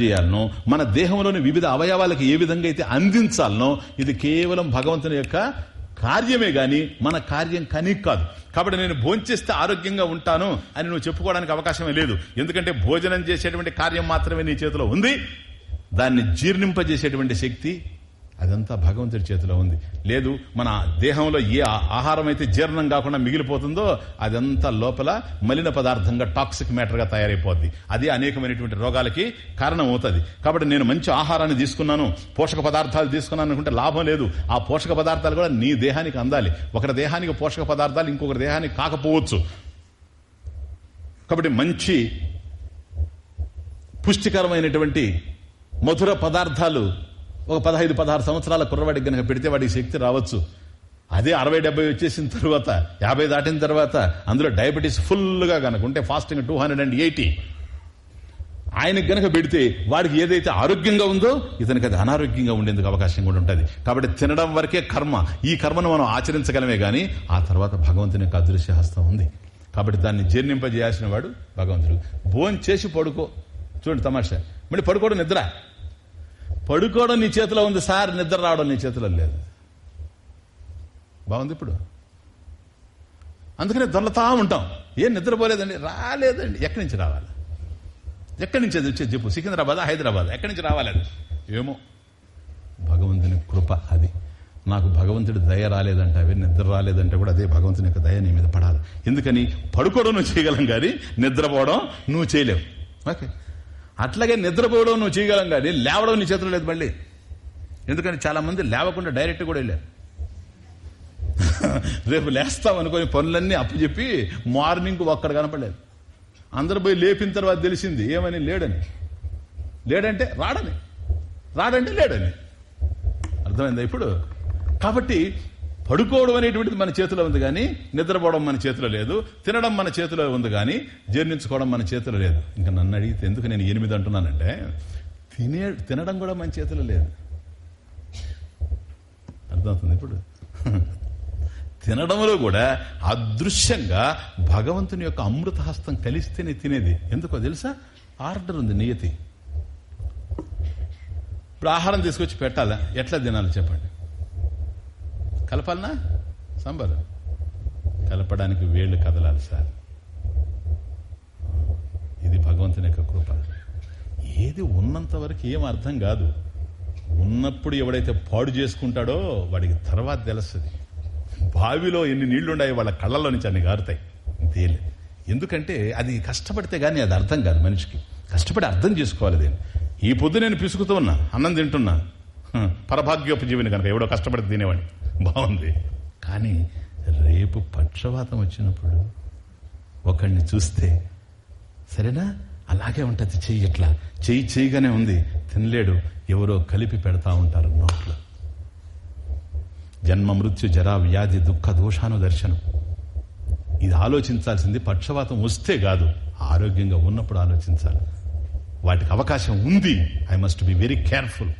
చేయాలనో మన దేహంలోని వివిధ అవయవాలకు ఏ విధంగా అయితే అందించాలనో ఇది కేవలం భగవంతుని యొక్క కార్యమే గాని మన కార్యం కనీ కాదు. కాబట్టి నేను భోంచేస్తే ఆరోగ్యంగా ఉంటాను అని నువ్వు చెప్పుకోవడానికి అవకాశమే లేదు. ఎందుకంటే భోజనం చేసేటువంటి కార్యం మాత్రమే నీ చేతిలో ఉంది. దాన్ని జీర్ణింపజేసేటువంటి శక్తి అదంతా భగవంతుడి చేతిలో ఉంది. లేదు మన దేహంలో ఏ ఆహారం అయితే జీర్ణం కాకుండా మిగిలిపోతుందో అదంతా లోపల మలిన పదార్థంగా టాక్సిక్ మ్యాటర్గా తయారైపోద్ది. అది అనేకమైనటువంటి రోగాలకి కారణం అవుతుంది కాబట్టి నేను మంచి ఆహారాన్ని తీసుకున్నాను పోషక పదార్థాలు తీసుకున్నాను అనుకుంటే లాభం లేదు. ఆ పోషక పదార్థాలు కూడా నీ దేహానికి అందాలి. ఒకరి దేహానికి పోషక పదార్థాలు ఇంకొకరి దేహానికి కాకపోవచ్చు. కాబట్టి మంచి పుష్టికరమైనటువంటి మధుర పదార్థాలు ఒక పదహైదు పదహారు సంవత్సరాల కుర్రవాడికి గనక పెడితే వాడికి శక్తి రావచ్చు. అదే అరవై డెబ్బై వచ్చేసిన తర్వాత యాభై దాటిన తర్వాత అందులో డయాబెటీస్ ఫుల్గా కనుక ఉంటే fasting two hundred and eighty. ఆయనకు గనక పెడితే వాడికి ఏదైతే ఆరోగ్యంగా ఉందో ఇతనికి అది అనారోగ్యంగా ఉండేందుకు అవకాశం కూడా ఉంటుంది. కాబట్టి తినడం వరకే కర్మ. ఈ కర్మను మనం ఆచరించగలమే గాని ఆ తర్వాత భగవంతుని యొక్క అదృశ్య హస్తం ఉంది. కాబట్టి దాన్ని జీర్ణింపజేయాల్సిన వాడు భగవంతుడు. భోన్ చేసి పడుకో. చూడండి తమాషా. మళ్ళీ పడుకోవడం నిద్ర. పడుకోవడం నీ చేతిలో ఉంది సార్ నిద్ర రావడం నీ చేతిలో లేదు. బాగుంది ఇప్పుడు? అందుకనే దొరలతా ఉంటాం. ఏం నిద్రపోలేదండి? రాలేదండి. ఎక్కడి నుంచి రావాలి? ఎక్కడి నుంచి అది వచ్చేది చెప్పు? సికింద్రాబాద్ హైదరాబాద్? ఎక్కడి నుంచి రావాలి అది? ఏమో. భగవంతుని కృప అది. నాకు భగవంతుడి దయ రాలేదంటే అవి నిద్ర రాలేదంటే కూడా అదే భగవంతుని యొక్క దయ నీ మీద పడాలి. ఎందుకని? పడుకోవడం నువ్వు చేయగలం కానీ నిద్రపోవడం నువ్వు చేయలేవు. ఓకే. అట్లాగే నిద్రపోవడం నువ్వు చేయగలం కానీ లేవడం నీ చేతులు లేదు మళ్ళీ. ఎందుకంటే చాలా మంది లేవకుండా డైరెక్ట్ కూడా వెళ్ళారు. రేపు లేస్తాం అనుకుని పనులన్నీ అప్పచెప్పి మార్నింగ్ ఒక్కడ కనపడలేదు. అందరు పోయి లేపిన తర్వాత తెలిసింది ఏమని లేడని? లేడంటే రాడని. రాడంటే లేడని. అర్థమైందా ఇప్పుడు? కాబట్టి పడుకోవడం అనేటువంటిది మన చేతిలో ఉంది కానీ నిద్రపోవడం మన చేతిలో లేదు తినడం మన చేతిలో ఉంది కానీ జీర్ణించుకోవడం మన చేతిలో లేదు. ఇంకా నన్ను అడిగితే ఎందుకు నేను ఎనిమిది అంటున్నానంటే తినే తినడం కూడా మన చేతిలో లేదు. అర్థమవుతుంది ఇప్పుడు? తినడంలో కూడా అదృశ్యంగా భగవంతుని యొక్క అమృత హస్తం కలిస్తేనే తినేది. ఎందుకో తెలుసా? ఆర్డర్ ఉంది నియతి ఇప్పుడు ఆహారం తీసుకొచ్చి పెట్టాలా? ఎట్లా తినాలి చెప్పండి. కలపాలనా? సాంబార్. కలపడానికి వేళ్ళు కదలాలి సార్. ఇది భగవంతుని యొక్క కృప. ఏది ఉన్నంత వరకు ఏం అర్థం కాదు. ఉన్నప్పుడు ఎవడైతే పాడు చేసుకుంటాడో వాడికి తర్వాత తెలుస్తుంది. బావిలో ఎన్ని నీళ్ళున్నాయో వాళ్ళ కళ్ళల్లో నుంచి అన్ని గారుతాయి. తేలే ఎందుకంటే అది కష్టపడితే కానీ అది అర్థం కాదు మనిషికి. కష్టపడి అర్థం చేసుకోవాలి దేని ఈ పొద్దు నేను పిసుకుతూ ఉన్నా అన్నం తింటున్నా. పరభాగ్యోపజీవిని కనుక ఎవడో కష్టపడి తినేవాడిని. బాగుంది. కానీ రేపు పక్షవాతం వచ్చినప్పుడు ఒకడిని చూస్తే సరేనా? అలాగే ఉంటుంది. చెయ్యి ఇట్లా. చెయ్యి చేయగానే ఉంది. తినలేడు. ఎవరో కలిపి పెడతా ఉంటారు నోట్లో. జన్మ మృత్యు జరా వ్యాధి దుఃఖ దోషాను దర్శనం ఇది ఆలోచించాల్సింది పక్షవాతం వస్తే కాదు. ఆరోగ్యంగా ఉన్నప్పుడు ఆలోచించాలి. వాటికి అవకాశం ఉంది. I must be very careful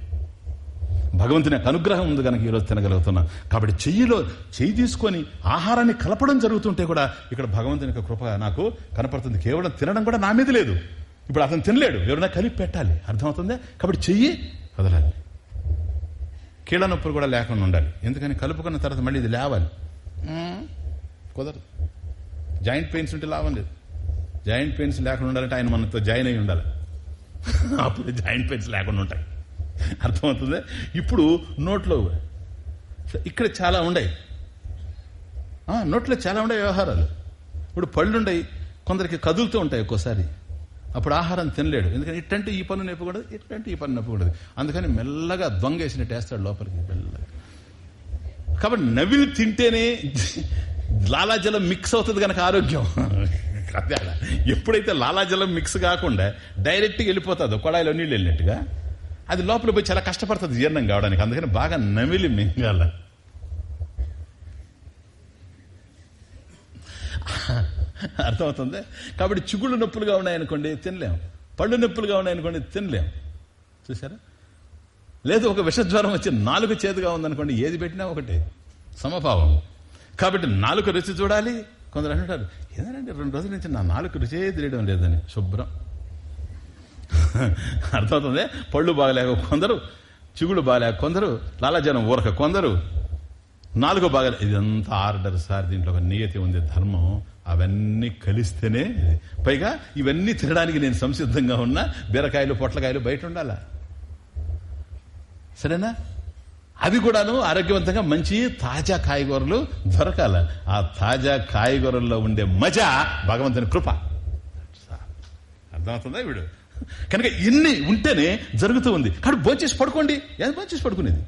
భగవంతుని అనుగ్రహం ఉంది కనుక ఈరోజు తినగలుగుతున్నాం. కాబట్టి చెయ్యిలో చెయ్యి తీసుకొని ఆహారాన్ని కలపడం జరుగుతుంటే కూడా ఇక్కడ భగవంతుని యొక్క కృప నాకు కనపడుతుంది. కేవలం తినడం కూడా నా మీద లేదు. ఇప్పుడు అతను తినలేడు. ఎవరైనా కలిపి పెట్టాలి. అర్థమవుతుందా? కాబట్టి చెయ్యి వదలాలి. కీళ్ళ నొప్పులు కూడా లేకుండా ఉండాలి. ఎందుకని? కలుపుకున్న తర్వాత మళ్ళీ ఇది లేవాలి. కుదరదు. జాయింట్ పెయిన్స్ ఉంటే లాభం లేదు. జాయింట్ పెయిన్స్ లేకుండా ఉండాలంటే ఆయన మనతో జాయిన్ అయి ఉండాలి. అప్పుడు జాయింట్ పెయిన్స్ లేకుండా ఉంటాయి. అర్థమవుతుంది? ఇప్పుడు నోట్లో ఇక్కడ చాలా ఉండయి. నోట్లో చాలా ఉండే వ్యవహారాలు. ఇప్పుడు పళ్ళు ఉండయి కొందరికి కదులుతూ ఉంటాయి ఒక్కోసారి. అప్పుడు ఆహారం తినలేడు. ఎందుకని ఇట్టంటే ఈ పన్ను నొప్పకూడదు ఇట్టంటే ఈ పన్ను నొప్పకూడదు. అందుకని మెల్లగా దొంగేసినట్టు వేస్తాడు లోపలికి మెల్లగా. కాబట్టి నవిలి తింటేనే లాలాజలం మిక్స్ అవుతుంది కనుక ఆరోగ్యం. ఎప్పుడైతే లాలాజలం మిక్స్ కాకుండా డైరెక్ట్గా వెళ్ళిపోతుందో కొడాయిలో నీళ్ళు వెళ్ళినట్టుగా అది లోపల పోయి చాలా కష్టపడుతుంది జీర్ణం కావడానికి. అందుకని బాగా నమిలి మింగాల. అర్థమవుతుంది? కాబట్టి చిగుళ్ళు నొప్పులుగా ఉన్నాయనుకోండి తినలేం. పళ్ళు నొప్పులుగా ఉన్నాయనుకోండి తినలేం. చూసారా లేదు ఒక విషజ్వరం వచ్చి నాలుగు చేతుగా ఉందనుకోండి ఏది పెట్టినా ఒకటి. సమభావం. కాబట్టి నాలుగు రుచి చూడాలి. కొందరు అంటారు ఏదంటే రెండు రోజుల నుంచి నా నాలుగు రుచే తెలియడం లేదని. శుభ్రం. అర్థమవుతుంది? పళ్ళు బాగలేక కొందరు చిగుళ్ళు బాగలేక కొందరు లాలజనం ఊరక కొందరు నాలుగో బాగా ఇదంతా ఆర్డర్ సార్ దీంట్లో ఒక నియతి ఉంది ధర్మం. అవన్నీ కలిస్తేనే పైగా ఇవన్నీ తినడానికి నేను సంసిద్ధంగా ఉన్నా బీరకాయలు పొట్లకాయలు బయట ఉండాలా? సరేనా? అవి కూడాను ఆరోగ్యవంతంగా మంచి తాజా కాయగూరలు దొరకాల. ఆ తాజా కాయగూరల్లో ఉండే మజా భగవంతుని కృప. అర్థమవుతుందా వీడు? కనుక ఇన్ని ఉంటేనే జరుగుతూ ఉంది. కానీ భోంచేసి పడుకోండి. ఏది భోంచేసి పడుకునేది?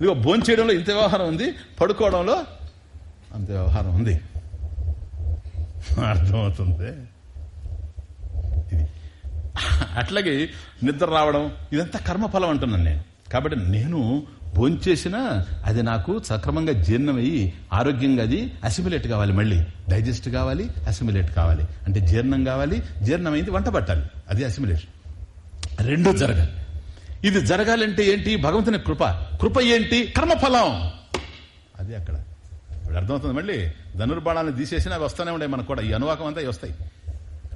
ఇదిగో భోంచేయడంలో ఇంత వ్యవహారం ఉంది. పడుకోవడంలో అంత వ్యవహారం ఉంది. అర్థమవుతుంది? ఇది. అట్లాగే నిద్ర రావడం ఇదంతా కర్మఫలం అంటున్నాను నేను. కాబట్టి నేను భోంచేసినా అది నాకు సక్రమంగా జీర్ణమయ్యి ఆరోగ్యంగా అది అసిమిలేట్ కావాలి మళ్ళీ. డైజెస్ట్ కావాలి అసిమిలేట్ కావాలి. అంటే జీర్ణం కావాలి జీర్ణమైంది వంట పట్టాలి. అది అసిమిలేషన్. రెండో జరగాలి. ఇది జరగాలంటే ఏంటి? భగవంతుని కృప. కృప ఏంటి? కర్మఫలం. అది అక్కడ. ఇప్పుడు అర్థమవుతుంది మళ్ళీ. ధనుర్బాణాలను తీసేసినా అవి వస్తూనే ఉండే మనకు కూడా. ఈ అనువాకం అంతా వస్తాయి.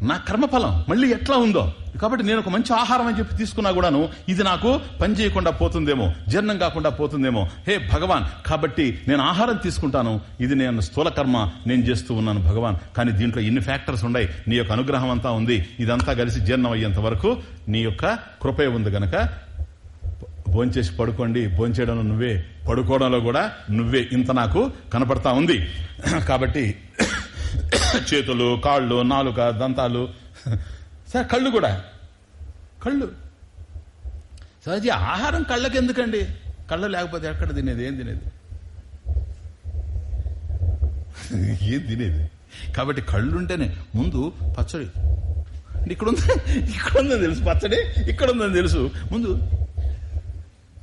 నా కర్మఫలం మళ్ళీ ఎట్లా ఉందో? కాబట్టి నేను ఒక మంచి ఆహారం అని చెప్పి తీసుకున్నా కూడాను ఇది నాకు పని చేయకుండా పోతుందేమో జీర్ణం కాకుండా పోతుందేమో. హే భగవాన్ కాబట్టి నేను ఆహారం తీసుకుంటాను ఇది నేను స్థూల కర్మ నేను చేస్తూ ఉన్నాను భగవాన్. కానీ దీంట్లో ఇన్ని ఫ్యాక్టర్స్ ఉన్నాయి నీ యొక్క అనుగ్రహం అంతా ఉంది ఇదంతా కలిసి జీర్ణం అయ్యేంత వరకు నీ యొక్క కృపే ఉంది గనక. భోంచేసి పడుకోండి భోంచేయడంలో నువ్వే పడుకోవడంలో కూడా నువ్వే ఇంత నాకు కనపడతా ఉంది. కాబట్టి చేతులు కాళ్ళు నాలుక దంతాలు. సార్ కళ్ళు కూడా. కళ్ళు. సహజ ఆహారం కళ్ళకి ఎందుకండి? కళ్ళు లేకపోతే ఎక్కడ తినేది? ఏం తినేది? ఏం తినేది? కాబట్టి కళ్ళుంటేనే ముందు పచ్చడి. ఇక్కడ ఉంది ఇక్కడ ఉందని తెలుసు పచ్చడి ఇక్కడ ఉందని తెలుసు. ముందు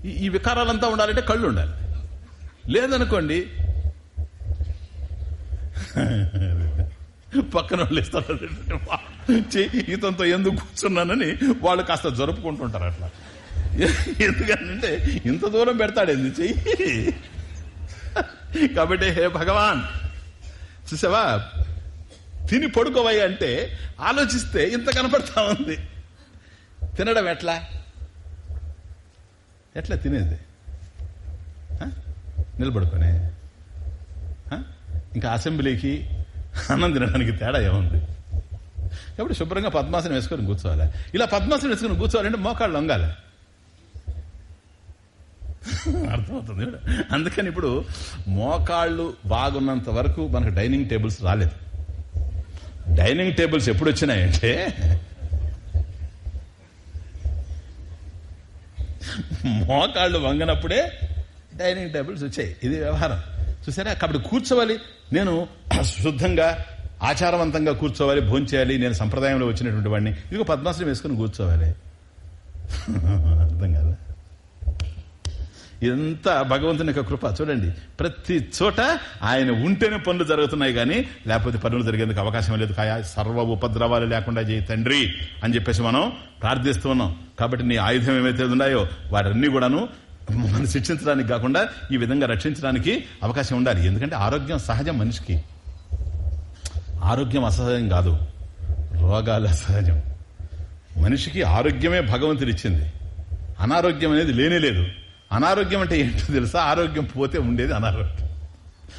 ఈ- ఈ వికారాలంతా ఉండాలంటే కళ్ళు ఉండాలి లేదనుకోండి పక్కన వాళ్ళు ఇస్తారు ఇతనితో ఎందుకు కూర్చున్నానని వాళ్ళు కాస్త జరుపుకుంటుంటారు అట్లా. ఎందుకంటే ఇంత దూరం పెడతాడేంది చెయ్యి కాబట్టి హే భగవాన్ చూసావా? తిని పడుకోవయ్య అంటే ఆలోచిస్తే ఇంత కనపడతా ఉంది. తినడం ఎట్లా? ఎట్లా తినేది? నిలబడుకునే నిలబడుకొని. ఇంకా అసెంబ్లీకి అన్నం తినడానికి తేడా ఏముంది? కాబట్టి శుభ్రంగా పద్మాసనం వేసుకొని కూర్చోవాలి. ఇలా పద్మాసనం వేసుకొని కూర్చోవాలంటే మోకాళ్ళు లొంగాలి. అర్థమవుతుంది అందుకని ఇప్పుడు మోకాళ్ళు బాగున్నంత వరకు మనకు డైనింగ్ టేబుల్స్ రాలేదు. డైనింగ్ టేబుల్స్ ఎప్పుడు వచ్చినాయంటే మోకాళ్ళు వంగనప్పుడే డైనింగ్ టేబుల్స్ వచ్చాయి. ఇది వ్యవహారం. చూసారా? కాబట్టి కూర్చోవాలి. నేను శుద్ధంగా ఆచారవంతంగా కూర్చోవాలి భోంచేయాలి నేను సంప్రదాయంలో వచ్చినటువంటి వాడిని. ఇదిగో పద్మాసనం వేసుకుని కూర్చోవాలి. అర్థం కదా? ఎంత భగవంతుని యొక్క కృప. చూడండి ప్రతి చోట ఆయన ఉంటేనే పనులు జరుగుతున్నాయి కానీ లేకపోతే పనులు జరిగేందుకు అవకాశం లేదు. కాయా సర్వ ఉపద్రవాలు లేకుండా చేయి తండ్రి అని చెప్పేసి మనం ప్రార్థిస్తూ ఉన్నాం. కాబట్టి నీ ఆయుధం ఏమైతే ఉన్నాయో వాటన్నీ కూడాను మనం శిక్షించడానికి కాకుండా ఈ విధంగా రక్షించడానికి అవకాశం ఉండాలి. ఎందుకంటే ఆరోగ్యం సహజం మనిషికి. ఆరోగ్యం అసహజం కాదు. రోగాలు అసహజం. మనిషికి ఆరోగ్యమే భగవంతుడు ఇచ్చింది. అనారోగ్యం అనేది లేనే లేదు. అనారోగ్యం అంటే ఏంటో తెలుసా? ఆరోగ్యం పోతే ఉండేది అనారోగ్యం.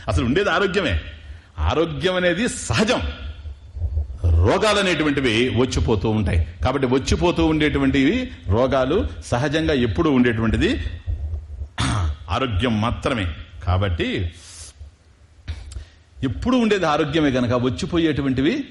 అసలు ఉండేది ఆరోగ్యమే. ఆరోగ్యం అనేది సహజం. రోగాలు అనేటువంటివి వచ్చిపోతూ ఉంటాయి. కాబట్టి వచ్చిపోతూ ఉండేటువంటివి రోగాలు సహజంగా ఎప్పుడు ఉండేటువంటిది ఆరోగ్యం మాత్రమే. కాబట్టి ఎప్పుడు ఉండేది ఆరోగ్యమే గనక వచ్చిపోయేటువంటివి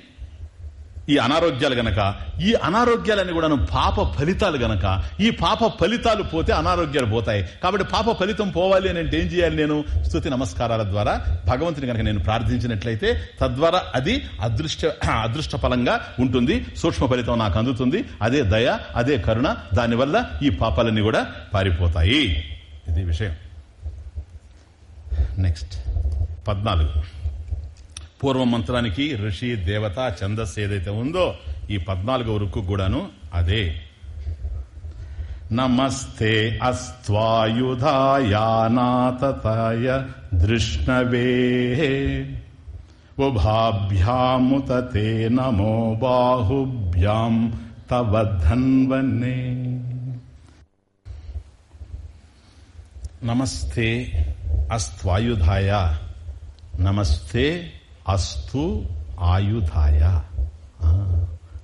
ఈ అనారోగ్యాలు గనక. ఈ అనారోగ్యాలని కూడా పాప ఫలితాలు గనక. ఈ పాప ఫలితాలు పోతే అనారోగ్యాలు పోతాయి. కాబట్టి పాప ఫలితం పోవాలి అని అంటే ఏం చేయాలి నేను? స్థుతి నమస్కారాల ద్వారా భగవంతుని గనక నేను ప్రార్థించినట్లయితే తద్వారా అది అదృష్ట అదృష్ట ఫలంగా ఉంటుంది. సూక్ష్మ ఫలితం నాకు అందుతుంది. అదే దయ అదే కరుణ దానివల్ల ఈ పాపాలన్నీ కూడా పారిపోతాయి. ఇది విషయం. నెక్స్ట్ పద్నాలుగు. పూర్వ మంత్రానికి ఋషి దేవత ఛందస్సు ఏదైతే ఉందో ఈ పద్నాలుగవ రుక్కు కూడాను అదే. నమస్తే అస్త్వాయుధాయానాతయ దృష్ణవే. ఉభాభ్యాముత తే నమో బాహుభ్యాం తవ ధన్వనే. నమస్తే అస్త్వాయుధాయ. నమస్తే అస్తు ఆయుధాయ.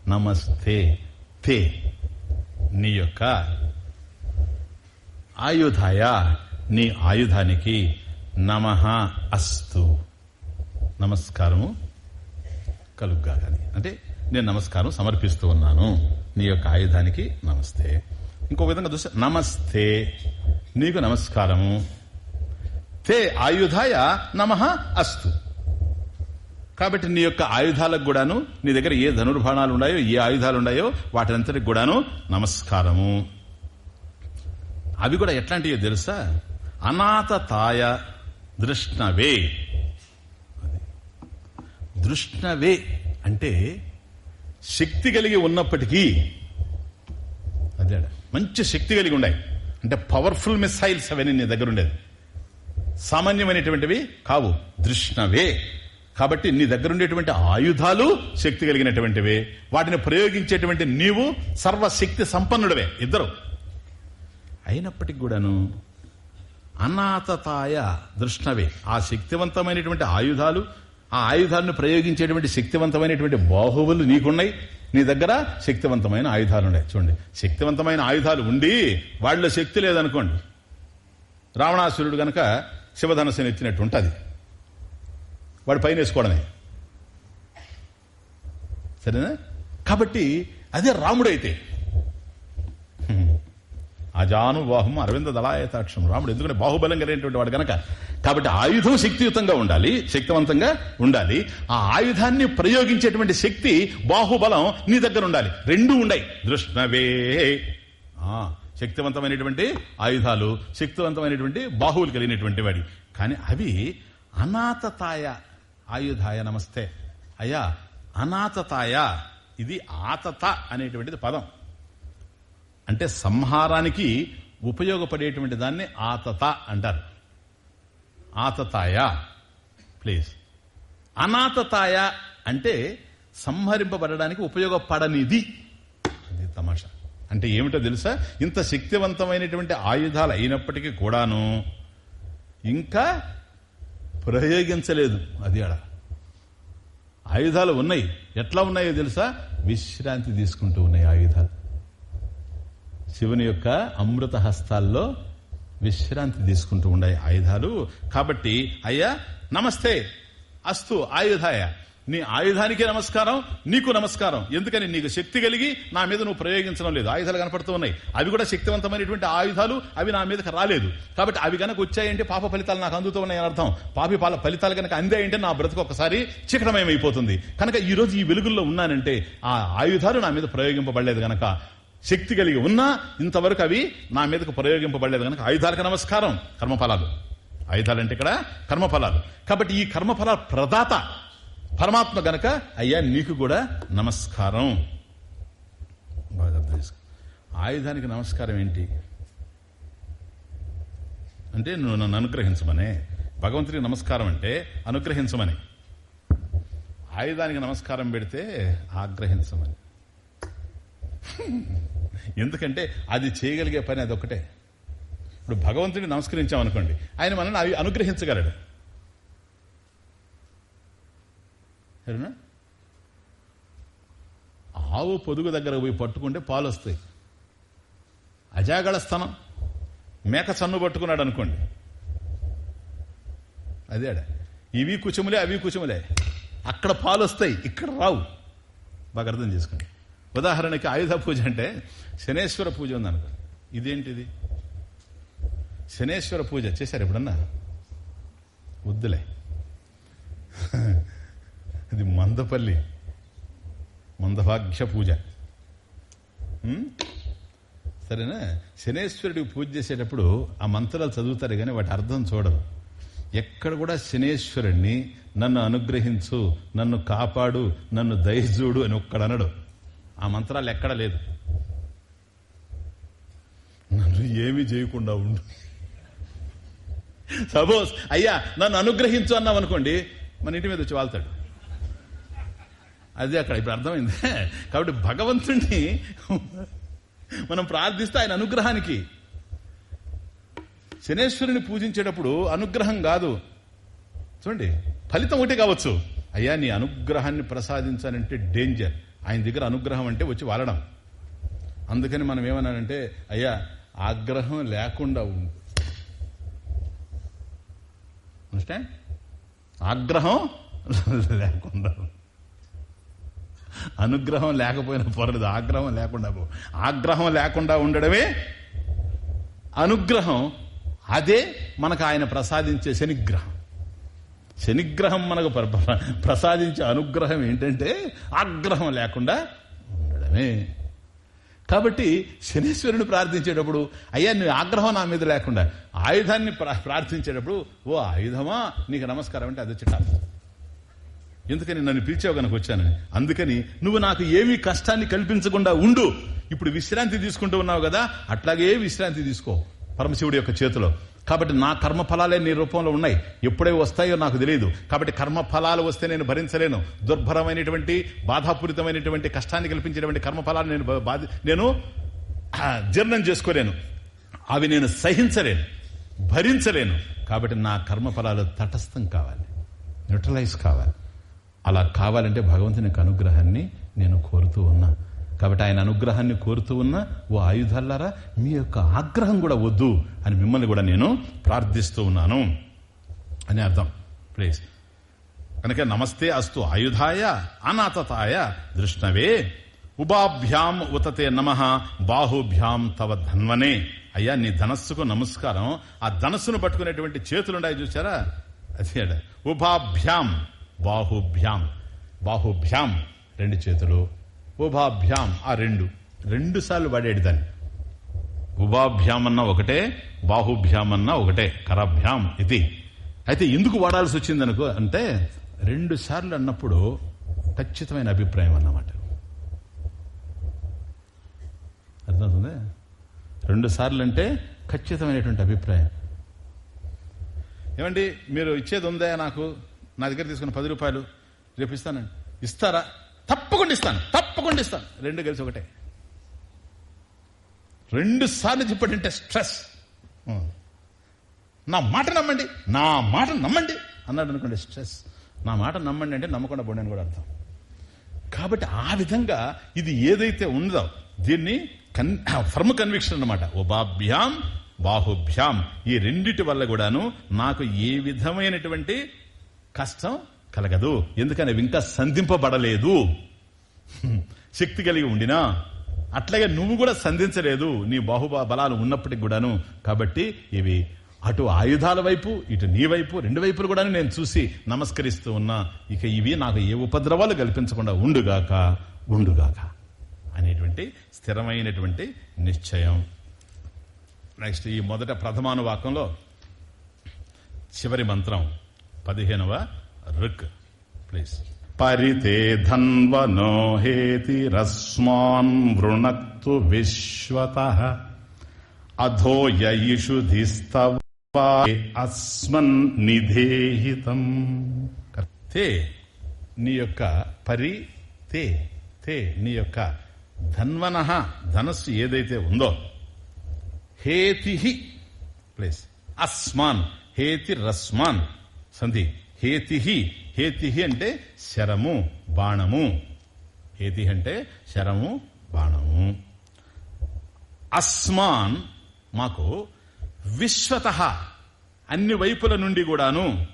నమస్తే తే. నీ యొక్క ఆయుధాయ నీ ఆయుధానికి నమ అస్తు. నమస్కారము కలుగ్గా కానీ అంటే నేను నమస్కారం సమర్పిస్తూ ఉన్నాను. నీ యొక్క ఆయుధానికి నమస్తే. ఇంకో విధంగా చూస్తే నమస్తే. నీకు నమస్కారము. తే ఆయుధాయ నమ అస్తు. కాబట్టి నీ యొక్క ఆయుధాలకు కూడాను నీ దగ్గర ఏ ధనుర్బాణాలు ఉన్నాయో ఏ ఆయుధాలు ఉన్నాయో వాటినంతటికి కూడాను నమస్కారము. అవి కూడా ఎట్లాంటివో తెలుసా? అనాథతాయ దృష్ణవే. దృష్ణవే అంటే శక్తి కలిగి ఉన్నప్పటికీ అదే మంచి శక్తి కలిగి ఉన్నాయి. అంటే పవర్ఫుల్ మిసైల్స్ అవన్నీ నీ దగ్గర ఉండేది సామాన్యమైనటువంటివి కావు. దృష్ణవే. కాబట్టి నీ దగ్గర ఉండేటువంటి ఆయుధాలు శక్తి కలిగినటువంటివి. వాటిని ప్రయోగించేటువంటి నీవు సర్వశక్తి సంపన్నుడవే. ఇద్దరు. అయినప్పటికి కూడాను అనాథతాయ దృష్ణవే. ఆ శక్తివంతమైనటువంటి ఆయుధాలు ఆ ఆయుధాలను ప్రయోగించేటువంటి శక్తివంతమైనటువంటి బాహువులు నీకున్నాయి. నీ దగ్గర శక్తివంతమైన ఆయుధాలు ఉన్నాయి. చూడండి. శక్తివంతమైన ఆయుధాలు ఉండి వాళ్ళ శక్తి లేదనుకోండి. రావణాసురుడు గనక శివధనస్సుని ఎత్తినట్టు ఉంటుంది వాడు పైన వేసుకోవడమే సరేనా? కాబట్టి అదే రాముడైతే. అజాను అజానువాహం అరవింద దళాయతాక్షం రాముడు. ఎందుకంటే బాహుబలం కలిగినటువంటి వాడు గనక. కాబట్టి ఆయుధం శక్తియుతంగా ఉండాలి శక్తివంతంగా ఉండాలి. ఆ ఆయుధాన్ని ప్రయోగించేటువంటి శక్తి బాహుబలం నీ దగ్గర ఉండాలి. రెండు ఉండయి. దృష్ణవే. ఆ, శక్తివంతమైనటువంటి ఆయుధాలు శక్తివంతమైనటువంటి బాహువులు కలిగినటువంటి వాడి. కానీ అవి అనాథతాయ ఆయుధాయ నమస్తే. అయ్యా అనాథతాయ ఇది ఆతత అనేటువంటిది పదం. అంటే సంహారానికి ఉపయోగపడేటువంటి దాన్ని ఆతత అంటారు. ఆతతాయ ప్లీజ్. అనాథతాయ అంటే సంహరింపబడడానికి ఉపయోగపడనిది. అంటే ఏమిటో తెలుసా? ఇంత శక్తివంతమైనటువంటి ఆయుధాలు అయినప్పటికీ కూడాను ఇంకా ప్రయోగించలేదు అది ఆడ. ఆయుధాలు ఉన్నాయి. ఎట్లా ఉన్నాయో తెలుసా? విశ్రాంతి తీసుకుంటూ ఉన్నాయి ఆయుధాలు. శివుని యొక్క అమృత హస్తాల్లో విశ్రాంతి తీసుకుంటూ ఉన్నాయి ఆయుధాలు. కాబట్టి అయ్యా నమస్తే. అస్తు ఆయుధాయ. నీ ఆయుధానికి నమస్కారం నీకు నమస్కారం. ఎందుకని నీకు శక్తి కలిగి నా మీద నువ్వు ప్రయోగించడం లేదు. ఆయుధాలు కనపడుతూ ఉన్నాయి. అవి కూడా శక్తివంతమైనటువంటి ఆయుధాలు అవి నా మీదకి రాలేదు. కాబట్టి అవి కనుక వచ్చాయంటే పాప ఫలితాలు నాకు అందుతూ ఉన్నాయని అర్థం. పాపి పాల ఫలితాలు కనుక అందాయంటే నా బ్రతుకు ఒకసారి చికటమయమైపోతుంది. కనుక ఈ రోజు ఈ వెలుగుల్లో ఉన్నానంటే ఆ ఆయుధాలు నా మీద ప్రయోగింపబడలేదు గనక. శక్తి కలిగి ఉన్నా ఇంతవరకు అవి నా మీదకు ప్రయోగింపబడలేదు కనుక ఆయుధాలకు నమస్కారం కర్మఫలాలు. ఆయుధాలంటే ఇక్కడ కర్మఫలాలు. కాబట్టి ఈ కర్మఫల ప్రదాత పరమాత్మ గనక అయ్యా నీకు కూడా నమస్కారం. బాగా అర్థం చేసుకో ఆయుధానికి నమస్కారం ఏంటి? అంటే నువ్వు నన్ను అనుగ్రహించమనే. భగవంతుడికి నమస్కారం అంటే అనుగ్రహించమని. ఆయుధానికి నమస్కారం పెడితే ఆగ్రహించమని. ఎందుకంటే అది చేయగలిగే పని అదొకటే ఇప్పుడు భగవంతుడిని నమస్కరించామనుకోండి ఆయన మనల్ని అవి అనుగ్రహించగలడు. సరేనా? ఆవు పొదుగు దగ్గర పోయి పట్టుకుంటే పాలు వస్తాయి అజాగళ స్థనం మేక సన్ను పట్టుకున్నాడు అనుకోండి. అదే ఇవి కుచములే అవి కుచములే. అక్కడ పాలు వస్తాయి ఇక్కడ రావు. బాగా అర్థం చేసుకోండి. ఉదాహరణకి ఆయుధ పూజ అంటే శనేశ్వర పూజ ఉందనుకో. ఇదేంటిది? శనేశ్వర పూజ. చేశారు ఎప్పుడన్నా? వద్దులే. ఇది మందపల్లి. మందభాగ్య పూజ. సరేనా? శనేశ్వరుడికి పూజ చేసేటప్పుడు ఆ మంత్రాలు చదువుతారు కానీ వాటి అర్థం చూడరు. ఎక్కడ కూడా శనేశ్వరుణ్ణి నన్ను అనుగ్రహించు నన్ను కాపాడు నన్ను దయచూడు అని ఒక్కడనడు ఆ మంత్రాలు ఎక్కడ లేదు. నన్ను ఏమీ చేయకుండా ఉండు. సపోజ్ అయ్యా నన్ను అనుగ్రహించు అన్నాం అనుకోండి మన ఇంటి మీద వచ్చి వాళ్తాడు. అది అక్కడ ఇప్పుడు అర్థమైంది. కాబట్టి భగవంతుణ్ణి మనం ప్రార్థిస్తే ఆయన అనుగ్రహానికి. శనేశ్వరుని పూజించేటప్పుడు అనుగ్రహం కాదు. చూడండి ఫలితం ఒకటి కావచ్చు. అయ్యా నీ అనుగ్రహాన్ని ప్రసాదించాలంటే డేంజర్ ఆయన దగ్గర అనుగ్రహం అంటే వచ్చి వాలడం. అందుకని మనం ఏమన్నానంటే అయ్యా ఆగ్రహం లేకుండా ఉండు. ఆగ్రహం లేకుండా అనుగ్రహం లేకపోయినా పర్లేదు ఆగ్రహం లేకుండా ఆగ్రహం లేకుండా ఉండడమే అనుగ్రహం. అదే మనకు ఆయన ప్రసాదించే శనిగ్రహం. శనిగ్రహం మనకు ప్రసాదించే అనుగ్రహం ఏంటంటే ఆగ్రహం లేకుండా ఉండడమే. కాబట్టి శనీశ్వరుని ప్రార్థించేటప్పుడు అయ్యా నీ ఆగ్రహం నా మీద లేకుండా ఆయుధాన్ని ప్రార్థించేటప్పుడు ఓ ఆయుధమా? నీకు నమస్కారం అంటే అది వచ్చేటాలి ఎందుకని నన్ను పిలిచావు కనుక వచ్చానని అందుకని నువ్వు నాకు ఏమీ కష్టాన్ని కల్పించకుండా ఉండు. ఇప్పుడు విశ్రాంతి తీసుకుంటూ ఉన్నావు కదా అట్లాగే విశ్రాంతి తీసుకో పరమశివుడి యొక్క చేతిలో. కాబట్టి నా కర్మ ఫలాలే నీ రూపంలో ఉన్నాయి. ఎప్పుడే వస్తాయో నాకు తెలియదు. కాబట్టి కర్మ ఫలాలు వస్తే నేను భరించలేను. దుర్భరమైనటువంటి బాధాపూరితమైనటువంటి కష్టాన్ని కల్పించేటువంటి కర్మఫలాలు నేను బాధ నేను జీర్ణం చేసుకోలేను. అవి నేను సహించలేను. భరించలేను. కాబట్టి నా కర్మ ఫలాలు తటస్థం కావాలి. న్యూట్రలైజ్ కావాలి. అలా కావాలంటే భగవంతుని అనుగ్రహాన్ని నేను కోరుతూ ఉన్నా. కాబట్టి ఆయన అనుగ్రహాన్ని కోరుతూ ఉన్నా ఓ ఆయుధాలారా మీ యొక్క ఆగ్రహం కూడా వద్దు అని మిమ్మల్ని కూడా నేను ప్రార్థిస్తూ ఉన్నాను అని అర్థం. ప్లీజ్. కనుక నమస్తే అస్తు ఆయుధాయ అనాథతాయ దృష్ణవే. ఉభాభ్యాం ఉతతే నమ బాహుభ్యాం తవ ధన్వనే. అయ్యా నీ ధనస్సుకు నమస్కారం. ఆ ధనస్సును పట్టుకునేటువంటి చేతులున్నాయి చూసారా అది ఉభాభ్యాం బాహుభ్యాం. బాహుభ్యాం రెండు చేతులు ఉభాభ్యాం ఆ రెండు. రెండు సార్లు పడేడు దాన్ని. ఉభాభ్యాం ఒకటే బాహుభ్యాం ఒకటే కరాభ్యాం ఇది. అయితే ఎందుకు వాడాల్సి వచ్చింది అనుకో అంటే రెండు సార్లు అన్నప్పుడు ఖచ్చితమైన అభిప్రాయం అన్నమాట. అర్థమవుతుంది? రెండు సార్లు అంటే ఖచ్చితమైనటువంటి అభిప్రాయం. ఏమండి మీరు ఇచ్చేది ఉందా నాకు? నా దగ్గర తీసుకున్న పది రూపాయలు రేపు ఇస్తానండి. ఇస్తారా? తప్పకుండా ఇస్తాను. తప్పకుండా ఇస్తాను. రెండు కలిసి ఒకటే. రెండు సార్లు చెప్పాడంటే స్ట్రెస్. నా మాట నమ్మండి. నా మాట నమ్మండి అన్నాడు అనుకోండి స్ట్రెస్. నా మాట నమ్మండి అంటే నమ్మకుండా పోండి కూడా అర్థం. కాబట్టి ఆ విధంగా ఇది ఏదైతే ఉందో దీన్ని కన్ ఫర్మ్ కన్విక్షన్ అనమాట ఉభాభ్యాం బాహుభ్యాం. ఈ రెండిటి వల్ల కూడాను నాకు ఏ విధమైనటువంటి కష్టం కలగదు. ఎందుకని అవి ఇంకా సంధింపబడలేదు శక్తి కలిగి ఉండినా అట్లాగే నువ్వు కూడా సంధించలేదు. నీ బాహుబా బలాలు ఉన్నప్పటికి కూడాను. కాబట్టి ఇవి అటు ఆయుధాల వైపు ఇటు నీ వైపు రెండు వైపులు కూడా నేను చూసి నమస్కరిస్తూ ఉన్నా. ఇక ఇవి నాకు ఏ ఉపద్రవాలు కల్పించకుండా ఉండుగాక ఉండుగాక అనేటువంటి స్థిరమైనటువంటి నిశ్చయం. నెక్స్ట్ ఈ మొదట ప్రథమానువాకంలో చివరి మంత్రం. పదిహేనవ రుక్ ప్లీజ్ పరితే ధన్వనో హేతిరస్మాన్ వృణక్తు విశ్వత. అధోయయిషు అస్మన్ నిధేహితం. తే నీ యొక్క పరి తే తే నీ యొక్క ధన్వన ధనస్సు ఏదైతే ఉందో హేతి ప్లేస్ అస్మాన్ హేతి రస్మాన్. సంధి. హేతి హేతి అంటే శరము బాణము. హేతి అంటే శరము బాణము. అస్మాన్ మాకు విశ్వత అన్ని వైపుల నుండి కూడాను.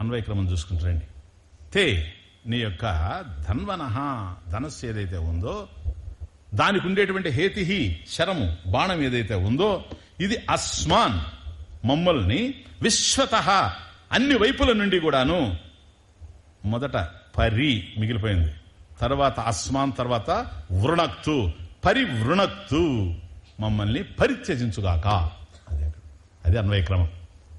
అన్వయక్రమం చూసుకుంటారండి తే నీ యొక్క ధన్వనహ ధనస్సు ఏదైతే ఉందో దానికి ఉండేటువంటి హేతి శరము బాణం ఏదైతే ఉందో ఇది అస్మాన్. మమ్మల్ని విశ్వత అన్ని వైపుల నుండి కూడాను మొదట పరి మిగిలిపోయింది. తర్వాత అస్మాన్ తర్వాత వృణక్తు. పరివృణక్తు. మమ్మల్ని పరిత్యజించుగాక. అదే అది అన్వయక్రమం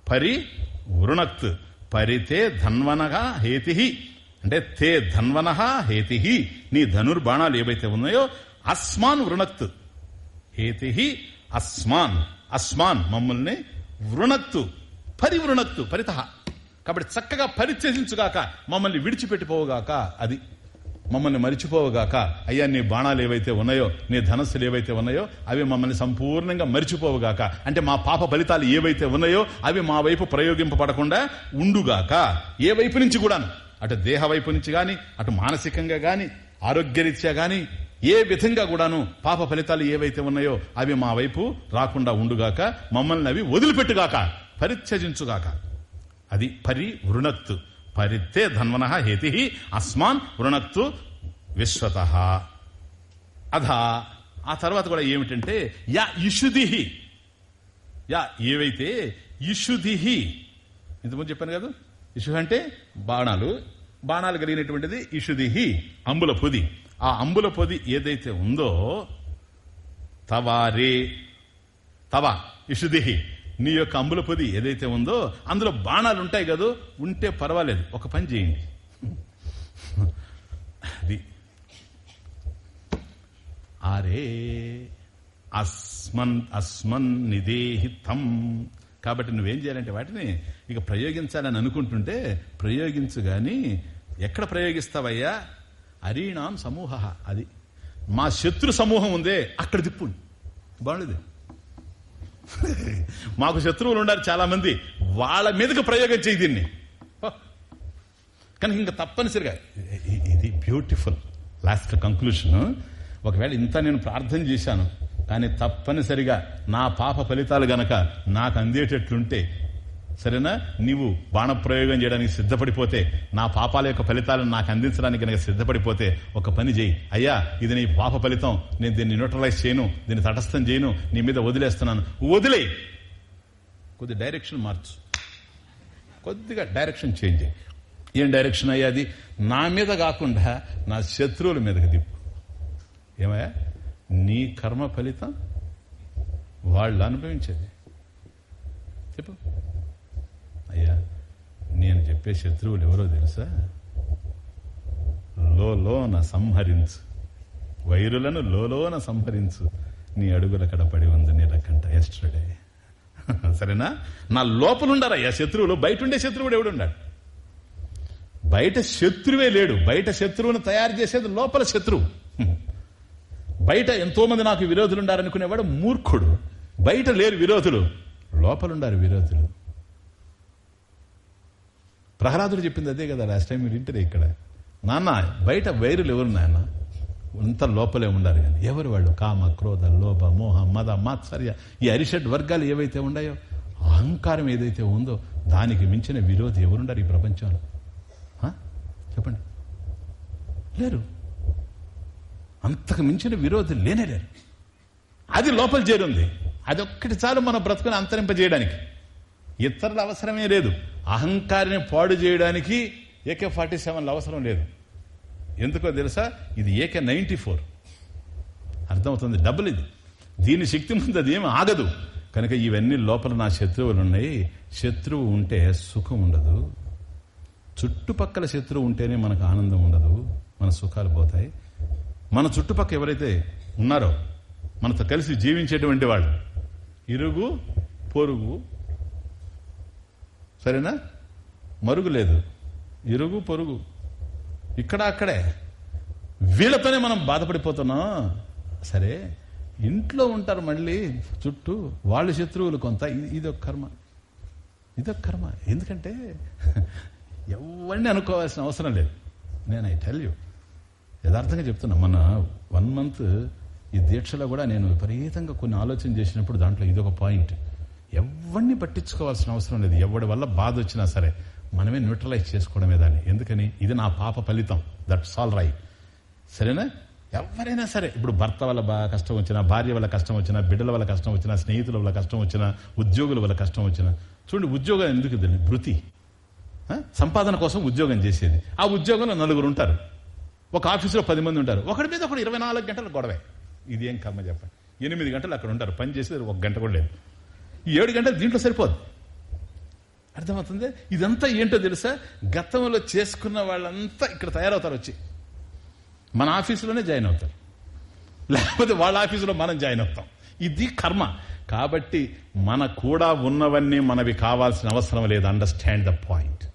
పరి వృణక్త్. పరితే ధన్వనగా హేతి అంటే తే ధన్వన హేతి నీ ధనుర్బాణాలు ఏవైతే ఉన్నాయో అస్మాన్ వృణక్త్. హేతి అస్మాన్. అస్మాన్ మమ్మల్ని వృణత్తు పరివృణత్తు పరిత కాబట్టి చక్కగా పరిత్యజించుగాక మమ్మల్ని విడిచిపెట్టిపోవుగాక అది. మమ్మల్ని మరిచిపోవుగాక అయ్యా నీ బాణాలు ఏవైతే ఉన్నాయో నీ ధనస్సులు ఏవైతే ఉన్నాయో అవి మమ్మల్ని సంపూర్ణంగా మరిచిపోవుగాక. అంటే మా పాప ఫలితాలు ఏవైతే ఉన్నాయో అవి మా వైపు ప్రయోగింపబడకుండా ఉండుగాక. ఏ వైపు నుంచి కూడాను? అటు దేహ వైపు నుంచి కానీ అటు మానసికంగా కానీ ఆరోగ్యరీత్యా కానీ ఏ విధంగా కూడాను పాప ఫలితాలు ఏవైతే ఉన్నాయో అవి మా వైపు రాకుండా ఉండుగాక మమ్మల్ని అవి వదిలిపెట్టుగాక పరిత్యజించుగాక. అది పరి వృణత్తు. పరిత్తే ధన్వన హేతి అస్మాన్ వృణత్తు విశ్వత. అధ ఆ తర్వాత కూడా ఏమిటంటే యా ఇషుదిహి యా ఏవైతే ఇషుదిహి ఇంతకుముందు చెప్పాను కదా ఇషు అంటే బాణాలు. బాణాలు కలిగినటువంటిది ఇషుదిహి అంబుల పొది. ఆ అంబుల పొది ఏదైతే ఉందో తవారే తవ ఇషుదిహి నీ యొక్క అంబుల పొది ఏదైతే ఉందో అందులో బాణాలు ఉంటాయి కదా ఉంటే పర్వాలేదు ఒక పని చేయండి. అది. ఆరే అస్మన్ అస్మన్ నిదేహితం. కాబట్టి నువ్వేం చేయాలంటే వాటిని ఇక ప్రయోగించాలని అనుకుంటుంటే ప్రయోగించు గాని ఎక్కడ ప్రయోగిస్తావయ్యా? అరీణాం సమూహ. అది మా శత్రు సమూహం ఉందే అక్కడ తిప్పు బాగుండేది. మాకు శత్రువులు ఉన్నారు చాలా మంది వాళ్ళ మీదకి ప్రయోగం చేయి దీన్ని. కానీ ఇంకా తప్పనిసరిగా ఇది బ్యూటిఫుల్. లాస్ట్ కంక్లూషన్ ఒకవేళ ఇంత నేను ప్రార్థన చేశాను కానీ తప్పనిసరిగా నా పాప ఫలితాలు గనక నాకు అందేటట్లుంటే సరేనా? నీవు బాణప్రయోగం చేయడానికి సిద్ధపడిపోతే నా పాపాల యొక్క ఫలితాలను నాకు అందించడానికి కనుక సిద్ధపడిపోతే ఒక పని చేయి. అయ్యా ఇది నీ పాప ఫలితం. నేను దీన్ని న్యూట్రలైజ్ చేయను దీన్ని తటస్థం చేయను నీ మీద వదిలేస్తున్నాను. వదిలే! కొద్ది డైరెక్షన్ మార్చు. కొద్దిగా డైరెక్షన్ చేంజ్ ఏం డైరెక్షన్ అయ్యాది నా మీద కాకుండా నా శత్రువుల మీదకి దిప్పు ఏమయ్యా? నీ కర్మ ఫలితం వాళ్ళు అనుభవించేది. చెప్పు. అయ్యా నేను చెప్పే శత్రువులు ఎవరో తెలుసా? లోన సంహరించు. వైరులను లోన సంహరించు. నీ అడుగుల కడ పడి ఉంది నీలకంట ఎస్టర్డే సరేనా? నా లోపలుండారయ్యా శత్రువులు? బయట ఉండే శత్రువుడు ఎవడున్నాడు బయట శత్రువే లేడు. బయట శత్రువును తయారు చేసేది లోపల శత్రువు. బయట ఎంతో మంది నాకు విరోధులు ఉండాలనుకునేవాడు మూర్ఖుడు. బయట లేరు విరోధులు. లోపలుండారు విరోధులు. ప్రహ్లాదుడు చెప్పింది అదే కదా లాస్ట్ టైం మీరు ఇంటరే ఇక్కడ. నాన్న బయట వైరులు ఎవరు నాయన? అంత లోపలే ఉండాలి కానీ. ఎవరు వాళ్ళు? కామ క్రోధ లోభ మోహ మద మాత్సర్య ఈ అరిషడ్ వర్గాలు ఏవైతే ఉన్నాయో అహంకారం ఏదైతే ఉందో దానికి మించిన విరోధి ఎవరుండారు ఈ ప్రపంచంలో? చెప్పండి. లేరు. అంతకు మించిన విరోధి లేనే లేరు. అది లోపల చేరుంది. అదొక్కటి చాలు మన బ్రతుకుని అంతరింపజేయడానికి. ఇతరుల అవసరమే లేదు. అహంకారిని పాడు చేయడానికి ఏకే ఫార్టీ సెవెన్లు అవసరం లేదు. ఎందుకో తెలుసా? ఇది ఏకే నైంటీ ఫోర్. అర్థమవుతుంది? డబుల్ ఇది. దీని శక్తి ముందు అది ఏమి ఆగదు. కనుక ఇవన్నీ లోపల నా శత్రువులు ఉన్నాయి. శత్రువు ఉంటే సుఖం ఉండదు. చుట్టుపక్కల శత్రువు ఉంటేనే మనకు ఆనందం ఉండదు. మన సుఖాలు పోతాయి. మన చుట్టుపక్క ఎవరైతే ఉన్నారో మనతో కలిసి జీవించేటువంటి వాళ్ళు ఇరుగు పొరుగు. సరేనా? మరుగు లేదు. ఇరుగు పొరుగు. ఇక్కడ అక్కడే. వీళ్ళతోనే మనం బాధపడిపోతున్నాం. సరే ఇంట్లో ఉంటారు మళ్ళీ చుట్టూ వాళ్ళు శత్రువులు కొంత. ఇదొక కర్మ. ఇదొక కర్మ. ఎందుకంటే ఎవరిని అనుకోవాల్సిన అవసరం లేదు. నేను ఐ టెల్ యూ యథార్థంగా చెప్తున్నా. మన వన్ మంత్ ఈ దీక్షలో కూడా నేను విపరీతంగా కొన్ని ఆలోచన చేసినప్పుడు దాంట్లో ఇదొక పాయింట్. ఎవరిని పట్టించుకోవాల్సిన అవసరం లేదు. ఎవరి వల్ల బాధ వచ్చినా సరే మనమే న్యూట్రలైజ్ చేసుకోవడమే దాన్ని. ఎందుకని? ఇది నా పాప ఫలితం. దట్స్ ఆల్ రైట్ సరేనా? ఎవరైనా సరే ఇప్పుడు భర్త వల్ల కష్టం వచ్చినా భార్య వల్ల కష్టం వచ్చినా బిడ్డల వల్ల కష్టం వచ్చినా స్నేహితుల వల్ల కష్టం వచ్చినా ఉద్యోగుల వల్ల కష్టం వచ్చినా చూడండి ఉద్యోగం ఎందుకు వృత్తి. సంపాదన కోసం ఉద్యోగం చేసేది. ఆ ఉద్యోగంలో నలుగురు ఉంటారు. ఒక ఆఫీసులో పది మంది ఉంటారు. ఒకటి మీద ఒకటి ఇరవై నాలుగు గంటలు గొడవే. ఇది ఏం కర్మ చెప్పండి. ఎనిమిది గంటలు అక్కడ ఉంటారు. పని చేసేది ఒక గంట కూడా లేదు. ఏడు గంటలు దీంట్లో సరిపోదు. అర్థమవుతుంది? ఇదంతా ఏంటో తెలుసా? గతంలో చేసుకున్న వాళ్ళంతా ఇక్కడ తయారవుతారు వచ్చి. మన ఆఫీసులోనే జాయిన్ అవుతారు. లేకపోతే వాళ్ళ ఆఫీసులో మనం జాయిన్ అవుతాం. ఇది కర్మ. కాబట్టి మన కూడా ఉన్నవన్నీ మనవి కావాల్సిన అవసరం లేదు. అండర్స్టాండ్ ద పాయింట్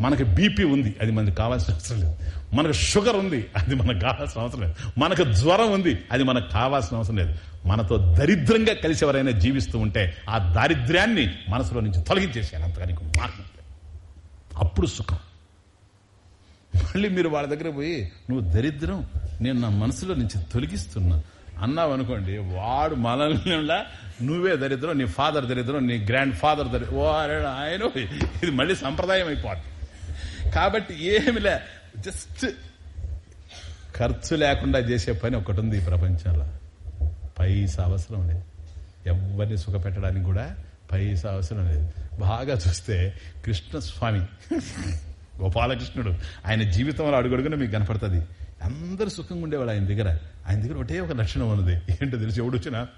మనకి బీపీ ఉంది. అది మనకి కావాల్సిన అవసరం లేదు. మనకు షుగర్ ఉంది అది మనకు కావాల్సిన అవసరం లేదు. మనకు జ్వరం ఉంది అది మనకు కావాల్సిన అవసరం లేదు. మనతో దరిద్రంగా కలిసి ఎవరైనా జీవిస్తూ ఉంటే ఆ దారిద్ర్యాన్ని మనసులో నుంచి తొలగించేసాను అంతగా మార్గం అప్పుడు సుఖం. మళ్ళీ మీరు వాళ్ళ దగ్గర పోయి నువ్వు దరిద్రం నేను నా మనసులో నుంచి తొలగిస్తున్నా. అన్నావు అనుకోండి వాడు మనల్ని నువ్వే దరిద్రం నీ ఫాదర్ దరిద్రం నీ గ్రాండ్ ఫాదర్ దరిద్రం ఓ ఆయన ఇది మళ్ళీ సంప్రదాయం అయిపోతుంది కాబట్టి ఏమిలే జస్ట్ ఖర్చు లేకుండా చేసే పని ఒకటి ఉంది ఈ ప్రపంచంలో. పైసా అవసరం లేదు. ఎవరిని సుఖపెట్టడానికి కూడా పైసా అవసరం లేదు. బాగా చూస్తే కృష్ణస్వామి గోపాలకృష్ణుడు ఆయన జీవితంలో అడుగడుగున మీకు కనపడుతుంది. అందరు సుఖంగా ఉండేవాడు ఆయన దగ్గర. ఆయన దగ్గర ఒకటే ఒక లక్షణం ఉన్నది. ఏంటో తెలిసి? ఎవడు వచ్చినా?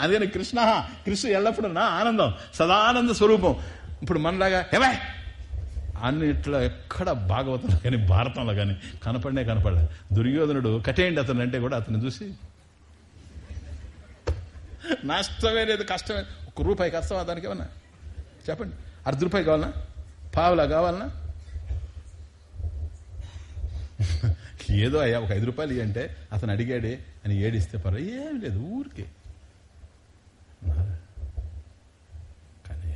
అందుకని కృష్ణ కృష్ణ ఎల్లప్పుడూ నా ఆనందం సదానంద స్వరూపం. ఇప్పుడు మనలాగా ఏమై? అన్నిట్లో ఎక్కడ భాగవతంలో కానీ భారతంలో కానీ కనపడనే కనపడలేదు దుర్యోధనుడు కటేయండి అతను అంటే కూడా అతను చూసి నష్టమే లేదు కష్టమే ఒక రూపాయి కష్టమా దానికి ఏమన్నా? చెప్పండి. అర్ధ రూపాయి కావాలనా? పావులా కావాలనా? ఏదో అయ్యా ఒక ఐదు రూపాయలు ఇవ్వంటే అంటే అతను అడిగాడే అని ఏడిస్తే పర్వాలేదు. ఏం లేదు ఊరికే కానీ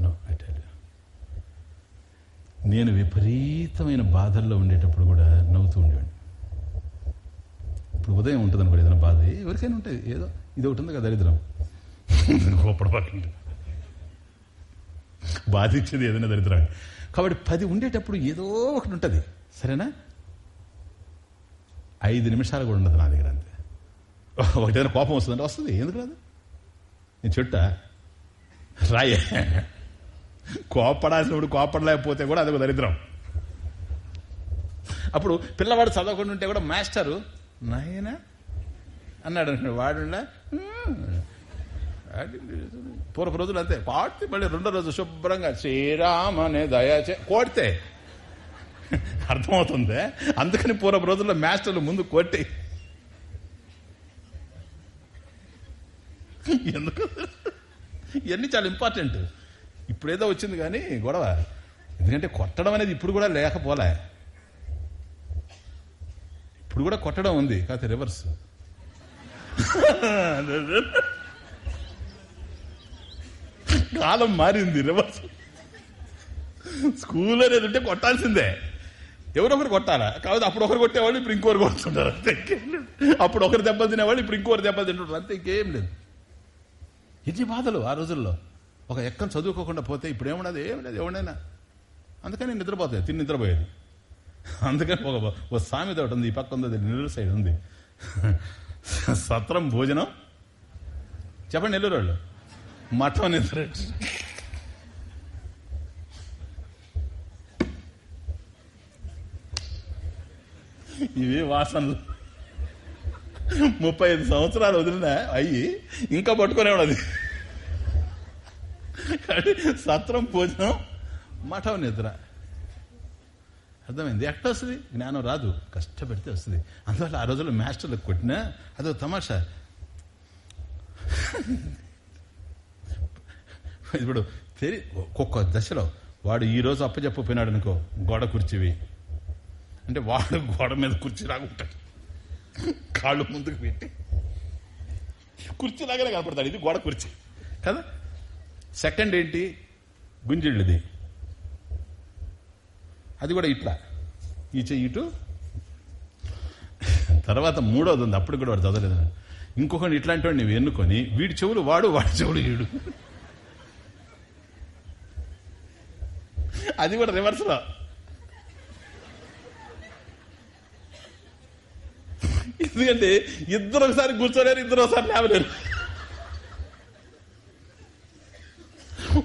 నో ఐ టెల్ యూ నేను విపరీతమైన బాధల్లో ఉండేటప్పుడు కూడా నవ్వుతూ ఉండేవాడిని. ఇప్పుడు ఉదయం ఉంటుంది అనుకోండి ఏదైనా బాధ ఎవరికైనా ఉంటుంది ఏదో ఇది ఒకటి ఉంది కదా దరిద్రం. గోపడబాకండి బాధించేది ఏదైనా దరిద్రం. కాబట్టి పది ఉండేటప్పుడు ఏదో ఒకటి ఉంటుంది. సరేనా? ఐదు నిమిషాలు కూడా ఉండదు నా దగ్గర అంతే. ఒకటేదైనా కోపం వస్తుందంటే వస్తుంది. ఎందుకు రాదు? నేను చెట్ట రాయే. కోపడాల్సినప్పుడు కోపడలేకపోతే కూడా అదొక దరిద్రం. అప్పుడు పిల్లవాడు చదవకుండా ఉంటే కూడా మాస్టరు నాయనా అన్నాడు వాడు పూర్వపు రోజులు అంతే. పాడితే మళ్ళీ రెండో రోజు శుభ్రంగా శ్రీరామ్ అనే దయాచే కోడితే. అర్థమవుతుంది? అందుకని పూర్వపు రోజుల్లో మాస్టర్లు ముందు కొట్టి. ఎందుకు? ఇవన్నీ చాలా ఇంపార్టెంట్. ఇప్పుడేదో వచ్చింది కానీ గొడవ. ఎందుకంటే కొట్టడం అనేది ఇప్పుడు కూడా లేకపోలే. ఇప్పుడు కూడా కొట్టడం ఉంది కాకపోతే రివర్స్ కాలం మారింది రివర్స్ స్కూల్ అనేది ఉంటే కొట్టాల్సిందే. ఎవరొకరు కొట్టాలా? కాకపోతే అప్పుడు ఒకరు కొట్టేవాళ్ళు ఇప్పుడు ఇంకోరు కొడుతుంటారు అంతే. అప్పుడు ఒకరు దెబ్బలు తినేవాళ్ళు ఇప్పుడు ఇంకోరు దెబ్బలు తింటుంటారు అంతే ఇంకేం లేదు. ఎన్ని బాధలు ఆ రోజుల్లో. ఒక ఎక్కను చదువుకోకుండా పోతే ఇప్పుడు ఏమన్నది ఏం లేదు ఎవడైనా అందుకని నిద్రపోతాయి తిని నిద్రపోయేది. అందుకని ఒక ఒక సామెత ఒకటి ఉంది ఈ పక్క ఉంది నెల్లూరు సైడ్ ఉంది. సత్రం భోజనం. చెప్పండి నెల్లూరు వాళ్ళు మఠం నిద్ర. ఇవి వాసనలు. ముప్పై ఐదు సంవత్సరాలు వదిలినా అయ్యి ఇంకా పట్టుకునే ఉన్నది కాబట్టి సత్రం భోజనం మఠం నిద్ర. అర్థమైంది? ఎట్లా వస్తుంది? జ్ఞానం రాదు. కష్టపడితే వస్తుంది. అందువల్ల ఆ రోజుల్లో మాస్టర్లకు కొట్టినా అదో తమాషా. ఇప్పుడు తెలి ఒక్కొక్క దశలో వాడు ఈ రోజు అప్పచెప్పపోయినాడు అనుకో గోడ కుర్చీవి. అంటే వాడు గోడ మీద కుర్చీ రాకుంటాడు కాళ్ళు ముందుకు పెట్టి కుర్చీ లాగానే కనపడతాడు. ఇది గోడ కుర్చీ. కదా? సెకండ్ ఏంటి? గుంజిళ్ళది. అది కూడా ఇట్లా. ఈ చెయ్యి ఇటు. తర్వాత మూడోది ఉంది. అప్పుడు కూడా వాడు చదవలేదు. ఇంకొకటి ఇట్లాంటి వాడు నువ్వు ఎన్నుకొని వీడి చెవులు వాడు వాడి చెవులు వీడు. అది కూడా రివర్స్లో ఎందుకంటే ఇద్దరు ఒకసారి కూర్చోలేరు ఇద్దరు ఒకసారి లేవలేరు.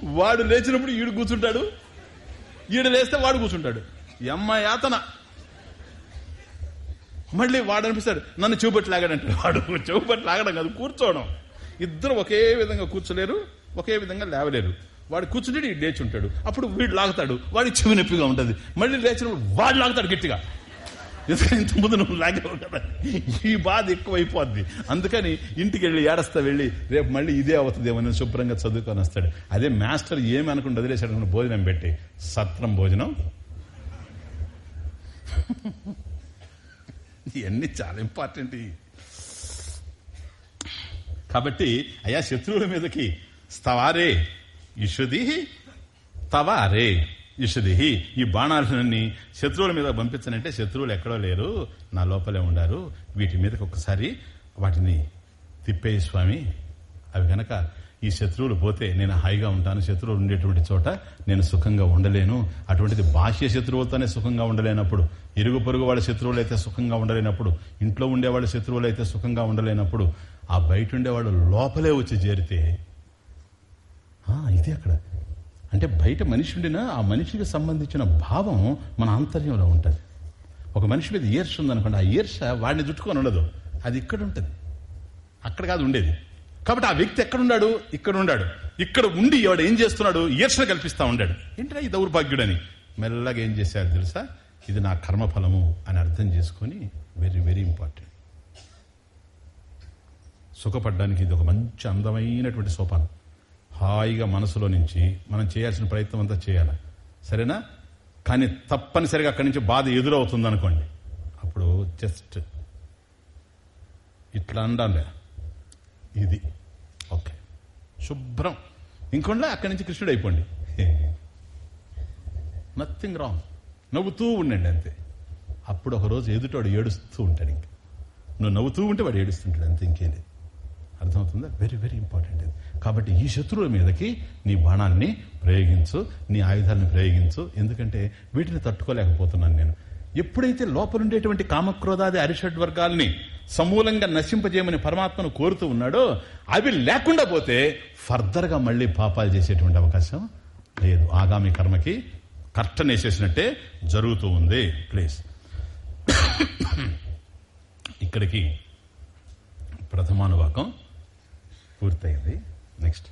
వాడు లేచినప్పుడు ఈడు కూర్చుంటాడు ఈడు లేస్తే వాడు కూర్చుంటాడు. ఎమ్మ యాతన. మళ్ళీ వాడు అనిపిస్తాడు నన్ను చూపెట్టి లాగాడంటాడు. వాడు చెవుపట్టి లాగడం కాదు కూర్చోవడం. ఇద్దరు ఒకే విధంగా కూర్చోలేరు ఒకే విధంగా లేవలేరు. వాడు కూర్చుంటే లేచి ఉంటాడు అప్పుడు వీడు లాగుతాడు వాడి చెవి నొప్పిగా ఉంటుంది. మళ్ళీ లేచినప్పుడు వాడు లాగుతాడు గట్టిగా. ఎందుకంటే ఇంత ముందు నువ్వు లాగేవు కదా. ఈ బాధ ఎక్కువైపోద్ది. అందుకని ఇంటికి వెళ్ళి ఏడస్తా వెళ్ళి రేపు మళ్ళీ ఇదే అవుతుందేమో నేను శుభ్రంగా చదువుకొని వస్తాడు. అదే మాస్టర్ ఏమి అనుకుంటే వదిలేశాడు భోజనం పెట్టి. సత్రం భోజనం? ఇవన్నీ చాలా ఇంపార్టెంట్ కాబట్టి అయా శత్రువుల మీదకి స్తవారే ఇషుది తవారే. ఇషదిహి ఈ బాణాలన్నీ శత్రువుల మీద పంపించనంటే శత్రువులు ఎక్కడో లేరు నా లోపలే ఉండారు. వీటి మీదకి ఒక్కసారి వాటిని తిప్పేయి స్వామి. అవి కనుక ఈ శత్రువులు పోతే నేను హాయిగా ఉంటాను. శత్రువులు ఉండేటువంటి చోట నేను సుఖంగా ఉండలేను. అటువంటిది బాహ్య శత్రువులతోనే సుఖంగా ఉండలేనప్పుడు ఇరుగు పొరుగు వాళ్ళ శత్రువులు అయితే సుఖంగా ఉండలేనప్పుడు ఇంట్లో ఉండేవాళ్ళ శత్రువులు అయితే సుఖంగా ఉండలేనప్పుడు ఆ బయట ఉండేవాళ్ళు లోపలే వచ్చి చేరితే ఇది అక్కడ. అంటే బయట మనిషి ఉండినా ఆ మనిషికి సంబంధించిన భావం మన ఆంతర్యంలో ఉంటుంది. ఒక మనిషి మీద ఈర్ష ఉందనుకోండి ఆ ఈర్ష వాడిని చుట్టుకొని ఉండదు. అది ఇక్కడ ఉంటుంది. అక్కడ కాదు ఉండేది. కాబట్టి ఆ వ్యక్తి ఎక్కడున్నాడు? ఇక్కడ ఉన్నాడు. ఇక్కడ ఉండి వాడు ఏం చేస్తున్నాడు? ఈర్ష కల్పిస్తా ఉన్నాడు ఏంటంటే ఈ దౌర్భాగ్యుడని? మెల్లగా ఏం చేశారు తెలుసా? ఇది నా కర్మఫలము అని అర్థం చేసుకొని వెరీ వెరీ ఇంపార్టెంట్. సుఖపడ్డానికి ఇది ఒక మంచి అందమైనటువంటి సోపానం. హాయిగా మనసులో నుంచి మనం చేయాల్సిన ప్రయత్నం అంతా చేయాలి. సరేనా? కానీ తప్పనిసరిగా అక్కడి నుంచి బాధ ఎదురవుతుంది అనుకోండి అప్పుడు జస్ట్ ఇట్లా అండాలే ఇది. ఓకే. శుభ్రం. ఇంకొండ అక్కడి నుంచి కృష్ణుడు అయిపోండి. నథింగ్ రాంగ్ నవ్వుతూ ఉండండి అంతే. అప్పుడు ఒక రోజు ఎదుటోడు ఏడుస్తూ ఉంటాడు ఇంకా. నువ్వు నవ్వుతూ ఉంటే వాడు ఏడుస్తుంటాడు అంతే ఇంకేం లేదు. అర్థమవుతుందా? వెరీ వెరీ ఇంపార్టెంట్ కాబట్టి ఈ శత్రువుల మీదకి నీ బాణాన్ని ప్రయోగించు నీ ఆయుధాలను ప్రయోగించు. ఎందుకంటే వీటిని తట్టుకోలేకపోతున్నాను నేను. ఎప్పుడైతే లోపలుండేటువంటి కామక్రోధాది అరిషడ్ వర్గాల్ని సమూలంగా నశింపజేయమని పరమాత్మను కోరుతూ ఉన్నాడో అవి లేకుండా పోతే ఫర్దర్గా మళ్ళీ పాపాలు చేసేటువంటి అవకాశం లేదు. ఆగామి కర్మకి కర్టనేసేసినట్టే జరుగుతూ ఉంది. ప్లీజ్. ఇక్కడికి ప్రథమానువాకం పూర్తయింది. నెక్స్ట్